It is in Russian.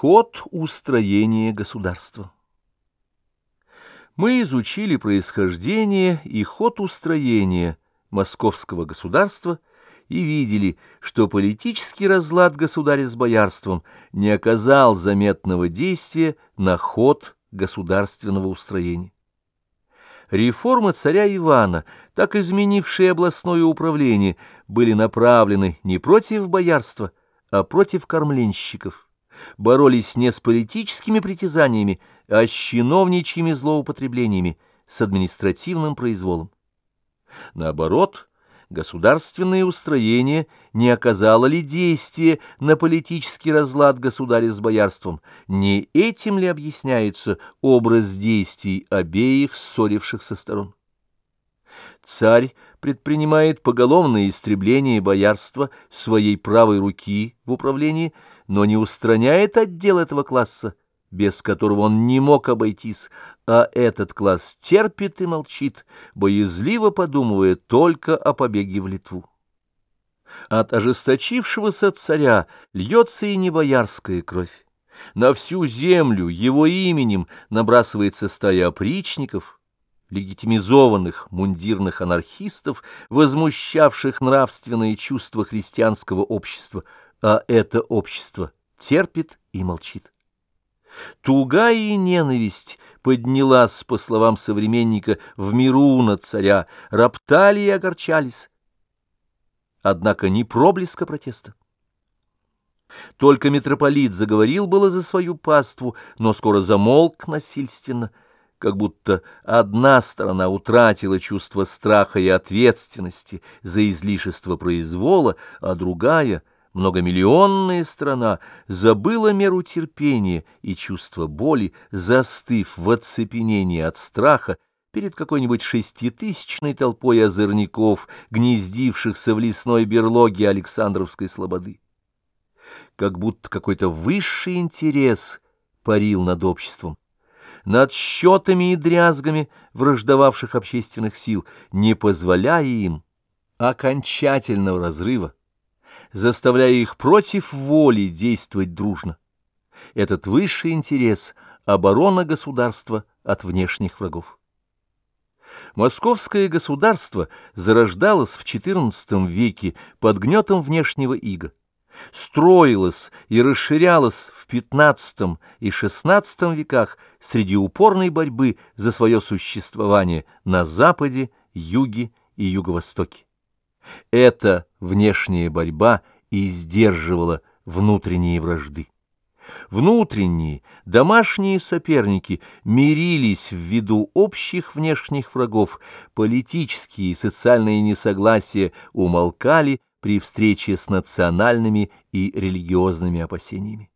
Ход устроения государства Мы изучили происхождение и ход устроения московского государства и видели, что политический разлад государя с боярством не оказал заметного действия на ход государственного устроения. Реформы царя Ивана, так изменившие областное управление, были направлены не против боярства, а против кормленщиков боролись не с политическими притязаниями, а с чиновничьими злоупотреблениями, с административным произволом. Наоборот, государственное устроение не оказало ли действия на политический разлад государя с боярством, не этим ли объясняется образ действий обеих ссорившихся сторон? Царь предпринимает поголовное истребление боярства своей правой руки в управлении, но не устраняет отдел этого класса, без которого он не мог обойтись, а этот класс терпит и молчит, боязливо подумывая только о побеге в Литву. От ожесточившегося царя льется и не боярская кровь. На всю землю его именем набрасывается стая опричников — легитимизованных мундирных анархистов, возмущавших нравственные чувства христианского общества, а это общество терпит и молчит. Туга и ненависть поднялась, по словам современника, в миру на царя, роптали и огорчались. Однако ни проблеска протеста. Только митрополит заговорил было за свою паству, но скоро замолк насильственно — как будто одна сторона утратила чувство страха и ответственности за излишество произвола, а другая, многомиллионная страна, забыла меру терпения и чувства боли, застыв в оцепенении от страха перед какой-нибудь шеститысячной толпой озорников, гнездившихся в лесной берлоге Александровской слободы. Как будто какой-то высший интерес парил над обществом над счетами и дрязгами враждовавших общественных сил, не позволяя им окончательного разрыва, заставляя их против воли действовать дружно. Этот высший интерес — оборона государства от внешних врагов. Московское государство зарождалось в XIV веке под гнетом внешнего ига строилась и расширялась в XV и XVI веках среди упорной борьбы за свое существование на Западе, Юге и Юго-Востоке. Эта внешняя борьба и сдерживала внутренние вражды. Внутренние, домашние соперники мирились в виду общих внешних врагов, политические и социальные несогласия умолкали, при встрече с национальными и религиозными опасениями.